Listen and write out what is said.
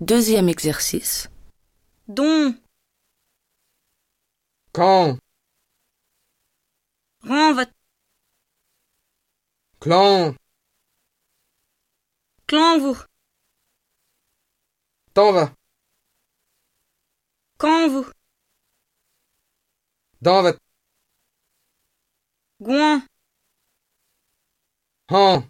Deuxième exercice. Don, Quand, rend votre clan, clan vous, t'en va, quand vous, dans va, goin, han,